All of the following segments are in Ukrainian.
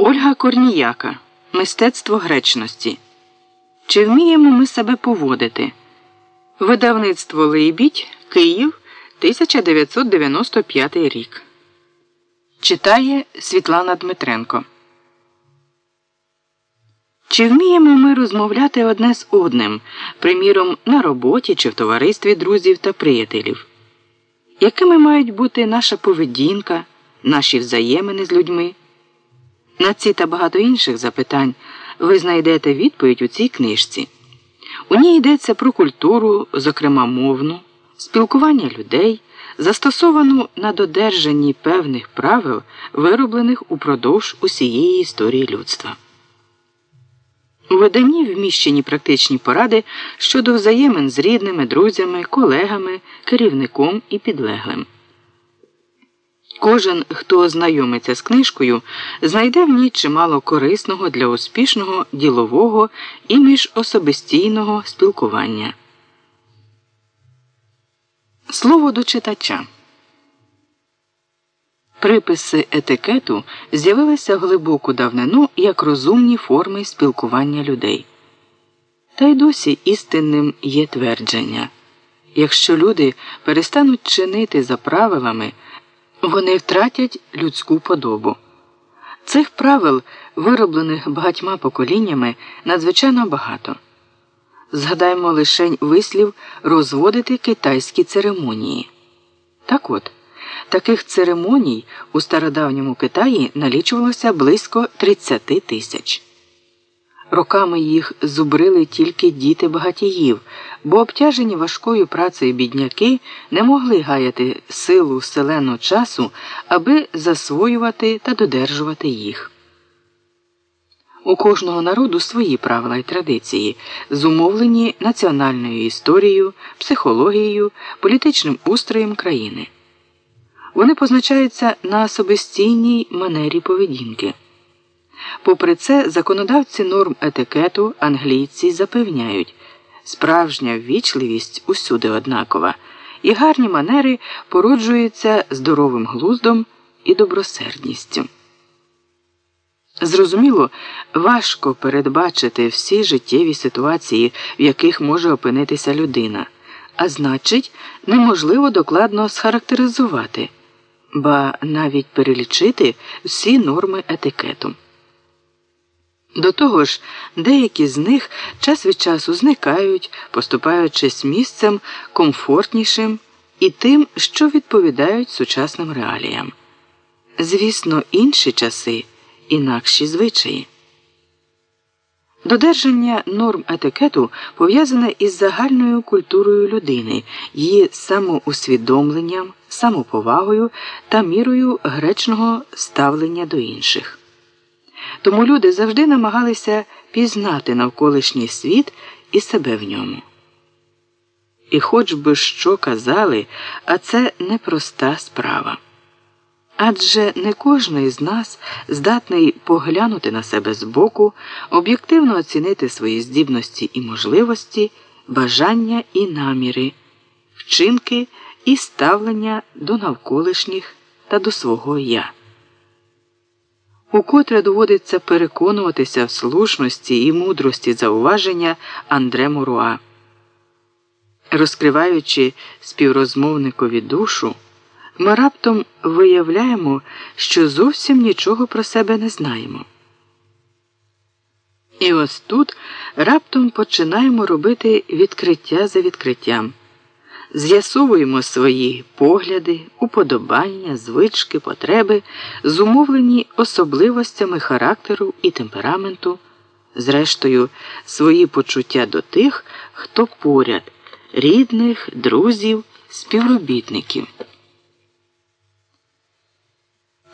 Ольга Корніяка Мистецтво гречності. Чи вміємо ми себе поводити? Видавництво Лейбідь Київ 1995 рік. Читає Світлана Дмитренко. Чи вміємо ми розмовляти одне з одним, приміром, на роботі чи в товаристві друзів та приятелів? Якими мають бути наша поведінка, наші взаємини з людьми? На ці та багато інших запитань ви знайдете відповідь у цій книжці. У ній йдеться про культуру, зокрема мовну, спілкування людей, застосовану на додержанні певних правил, вироблених упродовж усієї історії людства. У виданні вміщені практичні поради щодо взаємин з рідними, друзями, колегами, керівником і підлеглим. Кожен, хто знайомиться з книжкою, знайде в ній чимало корисного для успішного ділового і міжособистійного спілкування. Слово до читача. Приписи етикету з'явилися глибоку давнину як розумні форми спілкування людей. Та й досі істинним є твердження якщо люди перестануть чинити за правилами, вони втратять людську подобу. Цих правил, вироблених багатьма поколіннями, надзвичайно багато. Згадаймо лишень вислів розводити китайські церемонії. Так от. Таких церемоній у стародавньому Китаї налічувалося близько 30 тисяч. Роками їх зубрили тільки діти багатіїв, бо обтяжені важкою працею бідняки не могли гаяти силу селену часу, аби засвоювати та додержувати їх. У кожного народу свої правила й традиції, зумовлені національною історією, психологією, політичним устроєм країни. Вони позначаються на особистійній манері поведінки. Попри це, законодавці норм етикету англійці запевняють, справжня ввічливість усюди однакова, і гарні манери породжуються здоровим глуздом і добросердністю. Зрозуміло, важко передбачити всі життєві ситуації, в яких може опинитися людина, а значить, неможливо докладно схарактеризувати ба навіть перелічити всі норми етикету. До того ж, деякі з них час від часу зникають, поступаючись місцем комфортнішим і тим, що відповідають сучасним реаліям. Звісно, інші часи інакші звичаї. Додержання норм етикету пов'язане із загальною культурою людини, її самоусвідомленням, самоповагою та мірою гречного ставлення до інших. Тому люди завжди намагалися пізнати навколишній світ і себе в ньому. І хоч би що казали, а це непроста справа. Адже не кожний з нас здатний поглянути на себе збоку, об'єктивно оцінити свої здібності і можливості, бажання і наміри, вчинки і ставлення до навколишніх та до свого я. Укотре доводиться переконуватися в слушності і мудрості зауваження Андре Муруа. Розкриваючи співрозмовникові душу. Ми раптом виявляємо, що зовсім нічого про себе не знаємо. І ось тут раптом починаємо робити відкриття за відкриттям, з'ясовуємо свої погляди, уподобання, звички, потреби, зумовлені особливостями характеру і темпераменту, зрештою, свої почуття до тих, хто поряд, рідних, друзів, співробітників.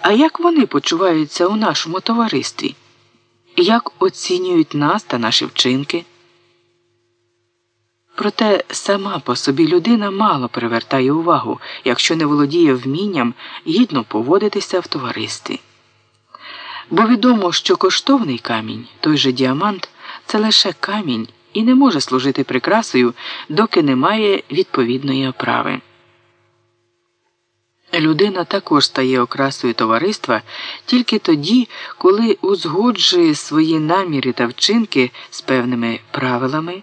А як вони почуваються у нашому товаристві? Як оцінюють нас та наші вчинки? Проте сама по собі людина мало привертає увагу, якщо не володіє вмінням гідно поводитися в товаристві. Бо відомо, що коштовний камінь, той же діамант, це лише камінь і не може служити прикрасою, доки немає відповідної оправи. Людина також стає окрасою товариства тільки тоді, коли узгоджує свої наміри та вчинки з певними правилами.